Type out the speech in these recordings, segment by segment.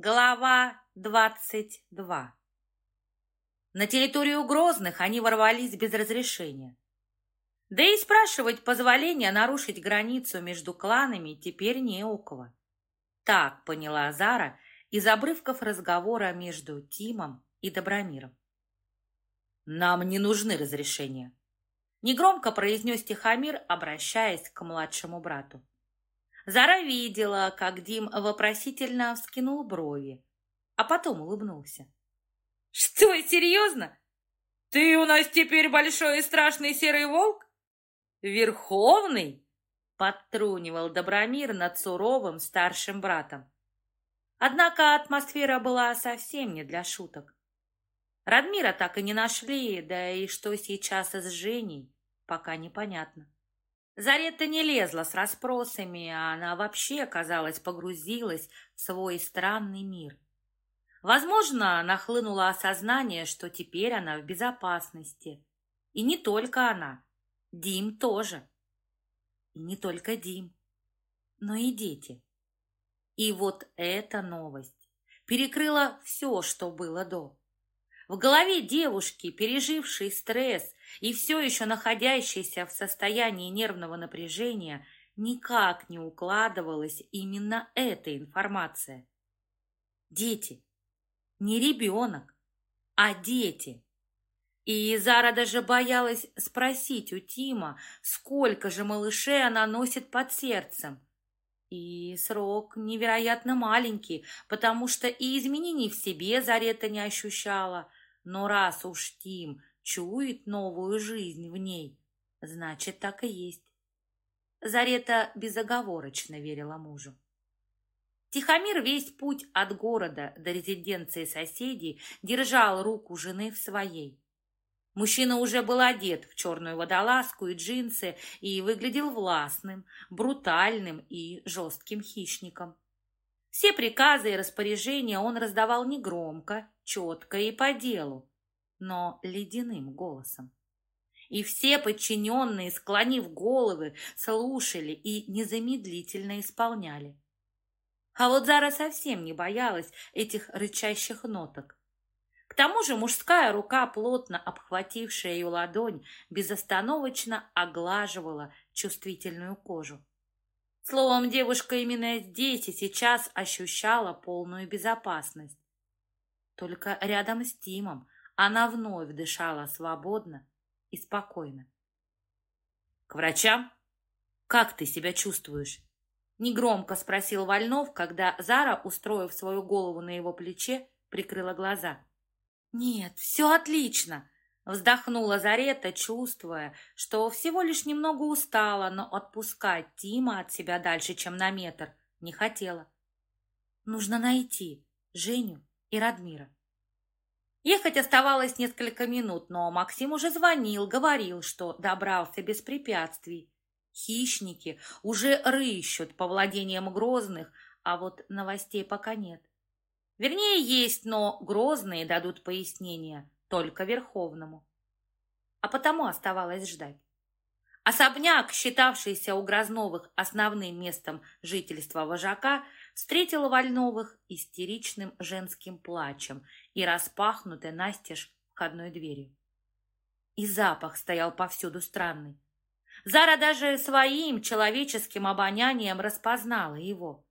Глава двадцать два На территорию Грозных они ворвались без разрешения. Да и спрашивать позволения нарушить границу между кланами теперь не у кого. Так поняла Зара из обрывков разговора между Тимом и Добромиром. «Нам не нужны разрешения», — негромко произнес Тихомир, обращаясь к младшему брату. Зара видела, как Дим вопросительно вскинул брови, а потом улыбнулся. «Что, серьезно? Ты у нас теперь большой и страшный серый волк? Верховный?» Подтрунивал Добромир над суровым старшим братом. Однако атмосфера была совсем не для шуток. Радмира так и не нашли, да и что сейчас с Женей, пока непонятно. Зарета не лезла с расспросами, а она вообще, казалось, погрузилась в свой странный мир. Возможно, нахлынуло осознание, что теперь она в безопасности. И не только она. Дим тоже. И не только Дим, но и дети. И вот эта новость перекрыла все, что было до. В голове девушки, пережившей стресс и все еще находящейся в состоянии нервного напряжения, никак не укладывалась именно эта информация. Дети. Не ребенок, а дети. И Зара даже боялась спросить у Тима, сколько же малышей она носит под сердцем. И срок невероятно маленький, потому что и изменений в себе Зарета не ощущала. Но раз уж Тим чует новую жизнь в ней, значит, так и есть. Зарета безоговорочно верила мужу. Тихомир весь путь от города до резиденции соседей держал руку жены в своей. Мужчина уже был одет в черную водолазку и джинсы и выглядел властным, брутальным и жестким хищником. Все приказы и распоряжения он раздавал негромко, четко и по делу, но ледяным голосом. И все подчиненные, склонив головы, слушали и незамедлительно исполняли. А вот Зара совсем не боялась этих рычащих ноток. К тому же мужская рука, плотно обхватившая ее ладонь, безостановочно оглаживала чувствительную кожу. Словом, девушка именно здесь и сейчас ощущала полную безопасность. Только рядом с Тимом она вновь дышала свободно и спокойно. «К врачам? Как ты себя чувствуешь?» Негромко спросил Вольнов, когда Зара, устроив свою голову на его плече, прикрыла глаза. «Нет, все отлично!» Вздохнула Зарета, чувствуя, что всего лишь немного устала, но отпускать Тима от себя дальше, чем на метр, не хотела. Нужно найти Женю и Радмира. Ехать оставалось несколько минут, но Максим уже звонил, говорил, что добрался без препятствий. Хищники уже рыщут по владениям Грозных, а вот новостей пока нет. Вернее, есть, но Грозные дадут пояснение только Верховному. А потому оставалось ждать. Особняк, считавшийся у Грозновых основным местом жительства вожака, встретил Вольновых истеричным женским плачем и распахнутой настежь входной дверью. И запах стоял повсюду странный. Зара даже своим человеческим обонянием распознала его.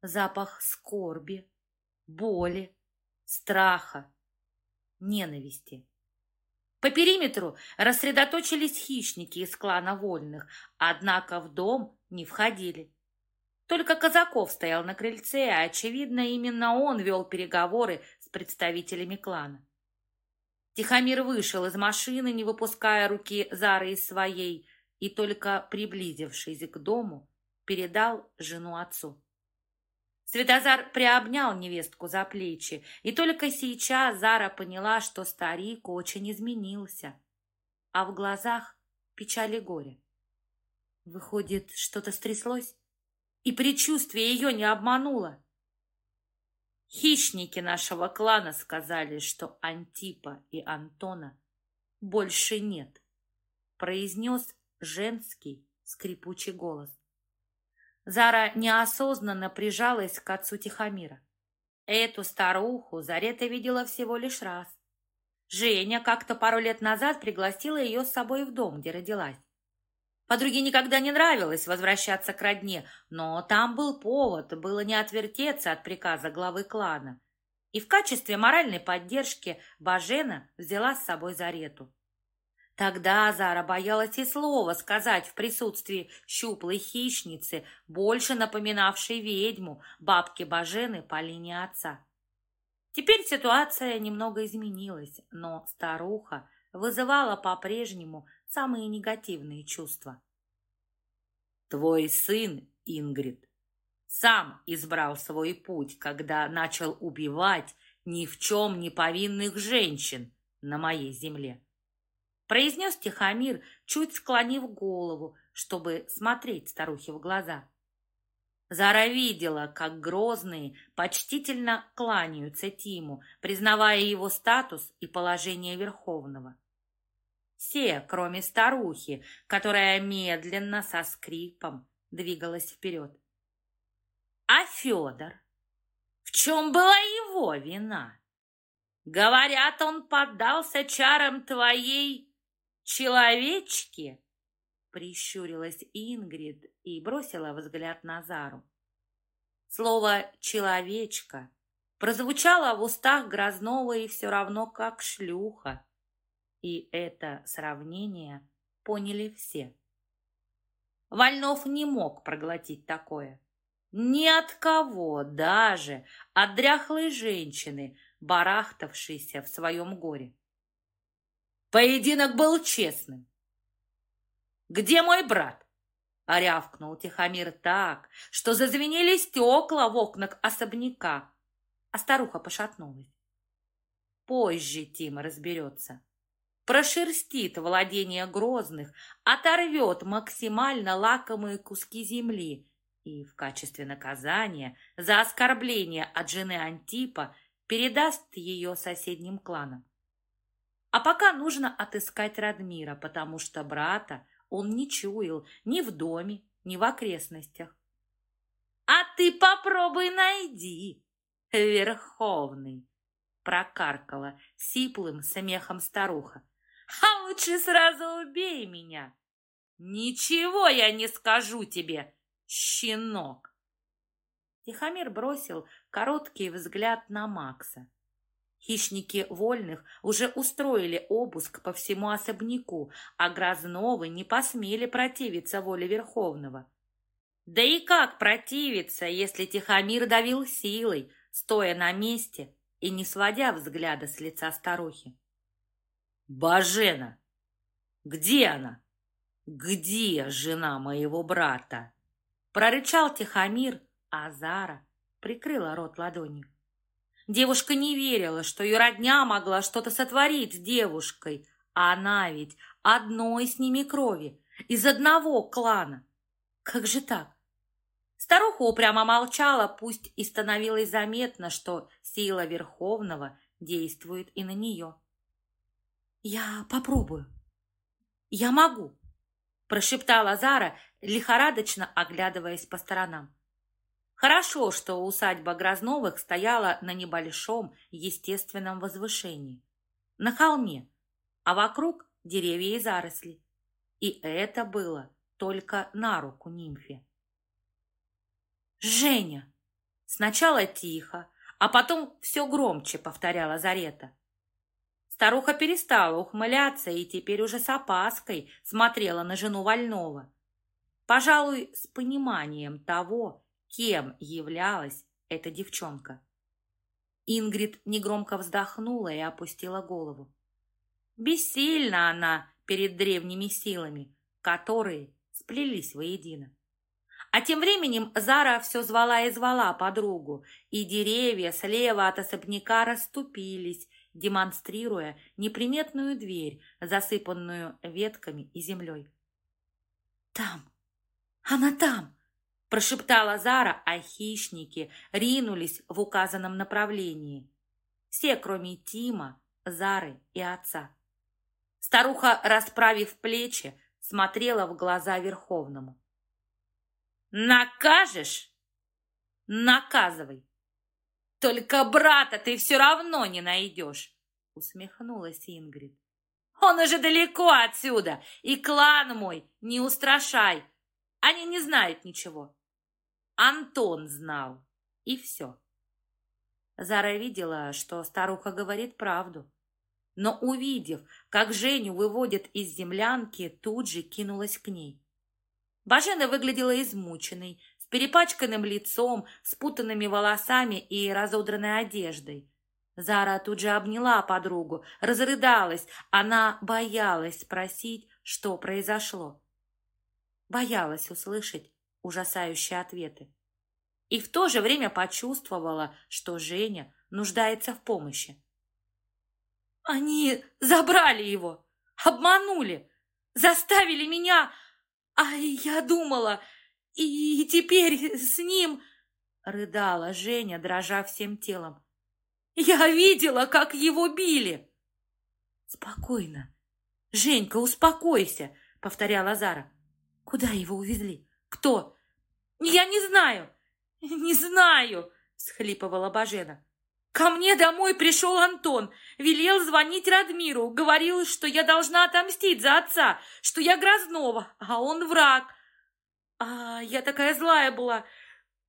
Запах скорби, боли, страха, ненависти. По периметру рассредоточились хищники из клана вольных, однако в дом не входили. Только Казаков стоял на крыльце, а, очевидно, именно он вел переговоры с представителями клана. Тихомир вышел из машины, не выпуская руки Зары из своей, и только приблизившись к дому, передал жену отцу. Светозар приобнял невестку за плечи, и только сейчас Зара поняла, что старик очень изменился, а в глазах печали горе. Выходит, что-то стряслось, и предчувствие ее не обмануло. Хищники нашего клана сказали, что Антипа и Антона больше нет, произнес женский скрипучий голос. Зара неосознанно прижалась к отцу Тихомира. Эту старуху Зарета видела всего лишь раз. Женя как-то пару лет назад пригласила ее с собой в дом, где родилась. Подруге никогда не нравилось возвращаться к родне, но там был повод, было не отвертеться от приказа главы клана. И в качестве моральной поддержки Бажена взяла с собой Зарету. Тогда Зара боялась и слова сказать в присутствии щуплой хищницы, больше напоминавшей ведьму, бабки Бажены по линии отца. Теперь ситуация немного изменилась, но старуха вызывала по-прежнему самые негативные чувства. Твой сын, Ингрид, сам избрал свой путь, когда начал убивать ни в чем не повинных женщин на моей земле. Произнес Тихомир, чуть склонив голову, чтобы смотреть старухе в глаза. Зара видела, как грозные почтительно кланяются Тиму, признавая его статус и положение Верховного. Все, кроме старухи, которая медленно, со скрипом, двигалась вперед. А Федор? В чем была его вина? Говорят, он поддался чарам твоей человечки. Прищурилась Ингрид и бросила взгляд на Зару. Слово «человечка» прозвучало в устах Грознова и все равно как шлюха. И это сравнение поняли все. Вольнов не мог проглотить такое. Ни от кого, даже от дряхлой женщины, барахтавшейся в своем горе. Поединок был честным. «Где мой брат?» — рявкнул Тихомир так, что зазвенели стекла в окнах особняка, а старуха пошатнулась. Позже Тима разберется. Прошерстит владение Грозных, оторвет максимально лакомые куски земли и в качестве наказания за оскорбление от жены Антипа передаст ее соседним кланам. А пока нужно отыскать Радмира, потому что брата он не чуял ни в доме, ни в окрестностях. «А ты попробуй найди, Верховный!» прокаркала сиплым смехом старуха. «А лучше сразу убей меня!» «Ничего я не скажу тебе, щенок!» Тихомир бросил короткий взгляд на Макса. Хищники вольных уже устроили обыск по всему особняку, а Грозновы не посмели противиться воле Верховного. Да и как противиться, если Тихомир давил силой, стоя на месте и не сводя взгляда с лица старухи? «Бажена! Где она? Где жена моего брата?» Прорычал Тихомир, а Зара прикрыла рот ладонью. Девушка не верила, что ее родня могла что-то сотворить с девушкой, а она ведь одной с ними крови, из одного клана. Как же так? Старуха упрямо молчала, пусть и становилось заметно, что сила Верховного действует и на нее. «Я попробую. Я могу», – прошептала Зара, лихорадочно оглядываясь по сторонам. Хорошо, что усадьба Грозновых стояла на небольшом естественном возвышении, на холме, а вокруг деревья и заросли. И это было только на руку нимфе. «Женя!» Сначала тихо, а потом все громче повторяла Зарета. Старуха перестала ухмыляться и теперь уже с опаской смотрела на жену Вольного. Пожалуй, с пониманием того, кем являлась эта девчонка. Ингрид негромко вздохнула и опустила голову. Бессильна она перед древними силами, которые сплелись воедино. А тем временем Зара все звала и звала подругу, и деревья слева от особняка расступились, демонстрируя неприметную дверь, засыпанную ветками и землей. «Там! Она там!» Прошептала Зара, а хищники ринулись в указанном направлении. Все, кроме Тима, Зары и отца. Старуха, расправив плечи, смотрела в глаза Верховному. «Накажешь? Наказывай! Только брата ты все равно не найдешь, усмехнулась Ингрид. Он уже далеко отсюда, и клан мой не устрашай. Они не знают ничего. Антон знал, и все. Зара видела, что старуха говорит правду. Но увидев, как Женю выводят из землянки, тут же кинулась к ней. Бажена выглядела измученной, с перепачканным лицом, спутанными волосами и разодранной одеждой. Зара тут же обняла подругу, разрыдалась. Она боялась спросить, что произошло. Боялась услышать ужасающие ответы. И в то же время почувствовала, что Женя нуждается в помощи. «Они забрали его, обманули, заставили меня, а я думала, и теперь с ним...» Рыдала Женя, дрожа всем телом. Я видела, как его били!» «Спокойно. Женька, успокойся!» — повторяла Зара. «Куда его увезли? Кто?» «Я не знаю! Не знаю!» — схлипывала Бажена. «Ко мне домой пришел Антон, велел звонить Радмиру, говорил, что я должна отомстить за отца, что я Грознова, а он враг. А я такая злая была,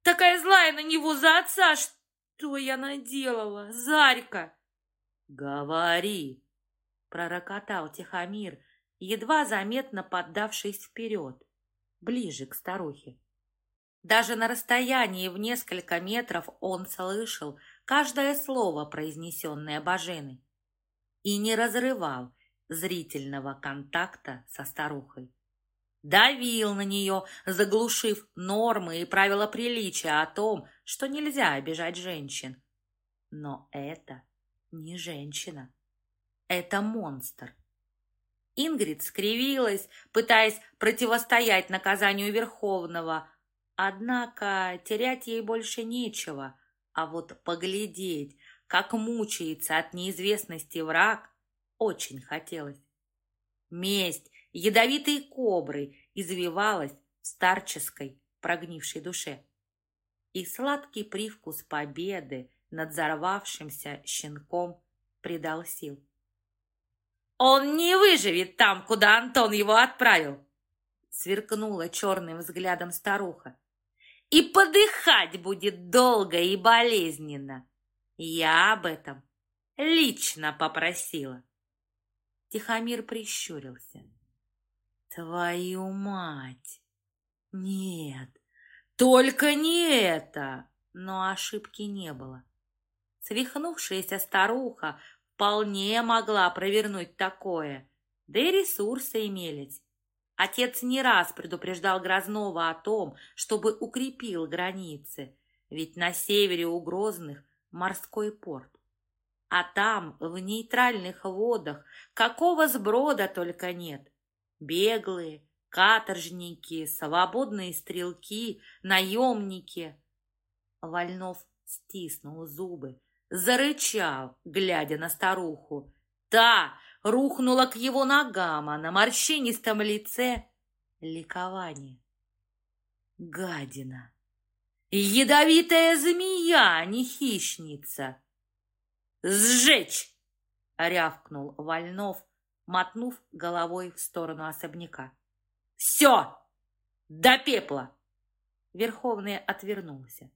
такая злая на него за отца, что я наделала, Зарька? Говори, пророкотал Тихомир, едва заметно поддавшись вперед, ближе к старухе. Даже на расстоянии в несколько метров он слышал каждое слово, произнесенное Баженой, и не разрывал зрительного контакта со старухой давил на нее, заглушив нормы и правила приличия о том, что нельзя обижать женщин. Но это не женщина. Это монстр. Ингрид скривилась, пытаясь противостоять наказанию Верховного. Однако терять ей больше нечего, а вот поглядеть, как мучается от неизвестности враг, очень хотелось. Месть ядовитой коброй извивалась в старческой прогнившей душе. И сладкий привкус победы над взорвавшимся щенком придал сил. «Он не выживет там, куда Антон его отправил!» сверкнула черным взглядом старуха. «И подыхать будет долго и болезненно. Я об этом лично попросила». Тихомир прищурился. Твою мать! Нет, только не это! Но ошибки не было. Свихнувшаяся старуха вполне могла провернуть такое, да и ресурсы имелись. Отец не раз предупреждал Грознова о том, чтобы укрепил границы, ведь на севере у Грозных морской порт. А там, в нейтральных водах, какого сброда только нет беглые, каторжники, свободные стрелки, наемники. Вольнов стиснул зубы, зарычал, глядя на старуху. Та рухнула к его ногам, а на морщинистом лице ликование. Гадина! Ядовитая змея, а не хищница! «Сжечь!» — рявкнул Вольнов, мотнув головой в сторону особняка. «Все! До пепла!» Верховный отвернулся.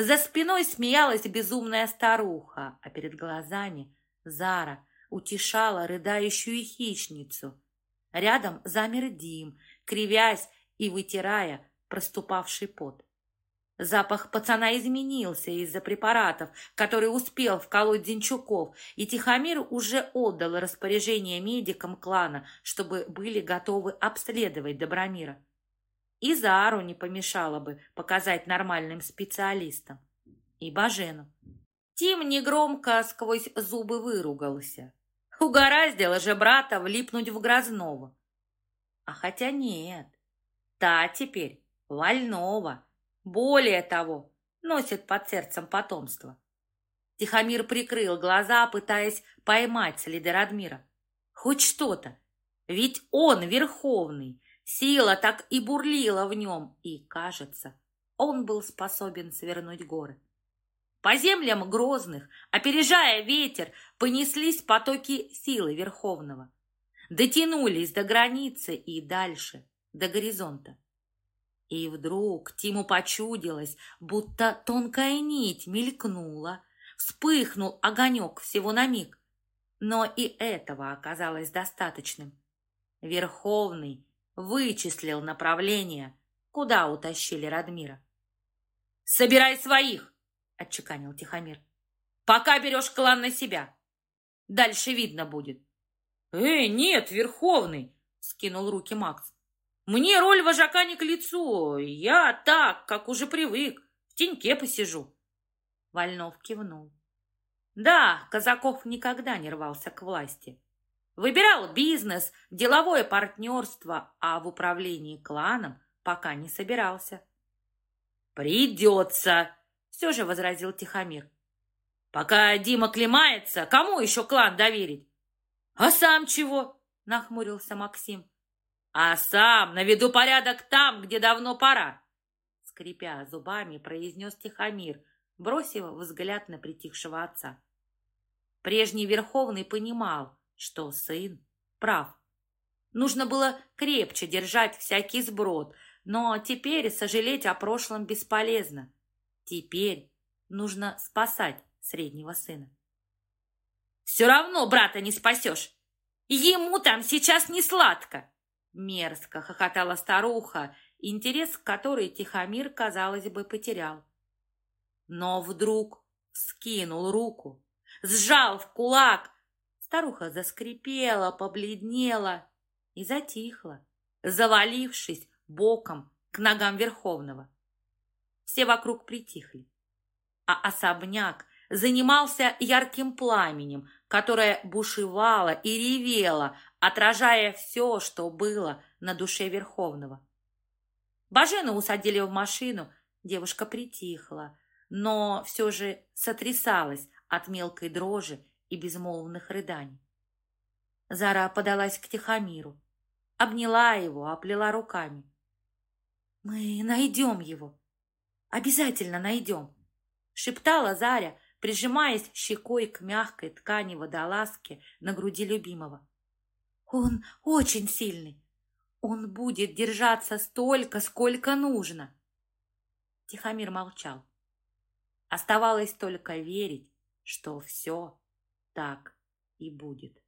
За спиной смеялась безумная старуха, а перед глазами Зара утешала рыдающую хищницу. Рядом замер Дим, кривясь и вытирая проступавший пот. Запах пацана изменился из-за препаратов, которые успел вколоть Денчуков, и Тихомир уже отдал распоряжение медикам клана, чтобы были готовы обследовать Добромира. И Зару не помешало бы показать нормальным специалистам. И Бажену. Тим негромко сквозь зубы выругался. Угораздило же брата влипнуть в Грозного. А хотя нет, та теперь Вольнова. Более того, носит под сердцем потомство. Тихомир прикрыл глаза, пытаясь поймать следы Радмира. Хоть что-то, ведь он верховный, сила так и бурлила в нем, и, кажется, он был способен свернуть горы. По землям грозных, опережая ветер, понеслись потоки силы Верховного. Дотянулись до границы и дальше, до горизонта. И вдруг Тиму почудилось, будто тонкая нить мелькнула, вспыхнул огонек всего на миг. Но и этого оказалось достаточным. Верховный вычислил направление, куда утащили Радмира. «Собирай своих!» — отчеканил Тихомир. «Пока берешь клан на себя. Дальше видно будет». «Эй, нет, Верховный!» — скинул руки Макс. «Мне роль вожака не к лицу. Я так, как уже привык, в теньке посижу». Вольнов кивнул. Да, Казаков никогда не рвался к власти. Выбирал бизнес, деловое партнерство, а в управлении кланом пока не собирался. «Придется!» — все же возразил Тихомир. «Пока Дима клемается, кому еще клан доверить?» «А сам чего?» — нахмурился Максим. «А сам наведу порядок там, где давно пора!» Скрипя зубами, произнес Тихомир, бросив взгляд на притихшего отца. Прежний Верховный понимал, что сын прав. Нужно было крепче держать всякий сброд — но теперь сожалеть о прошлом бесполезно. Теперь нужно спасать среднего сына. «Все равно брата не спасешь! Ему там сейчас не сладко!» Мерзко хохотала старуха, интерес к которой Тихомир, казалось бы, потерял. Но вдруг скинул руку, сжал в кулак. Старуха заскрипела, побледнела и затихла, завалившись боком к ногам Верховного. Все вокруг притихли, а особняк занимался ярким пламенем, которое бушевало и ревело, отражая все, что было на душе Верховного. Бажену усадили в машину, девушка притихла, но все же сотрясалась от мелкой дрожи и безмолвных рыданий. Зара подалась к Тихомиру, обняла его, оплела руками. «Мы найдем его. Обязательно найдем!» Шептала Заря, прижимаясь щекой к мягкой ткани водолазки на груди любимого. «Он очень сильный. Он будет держаться столько, сколько нужно!» Тихомир молчал. Оставалось только верить, что все так и будет.